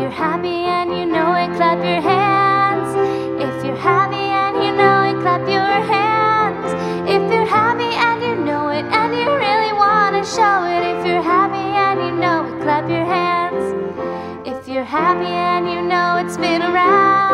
you're happy and you know it, clap your hands. If you're happy and you know it, clap your hands. If you're happy and you know it and you really want to show it, if you're happy and you know it, clap your hands. If you're happy and you know it's been around.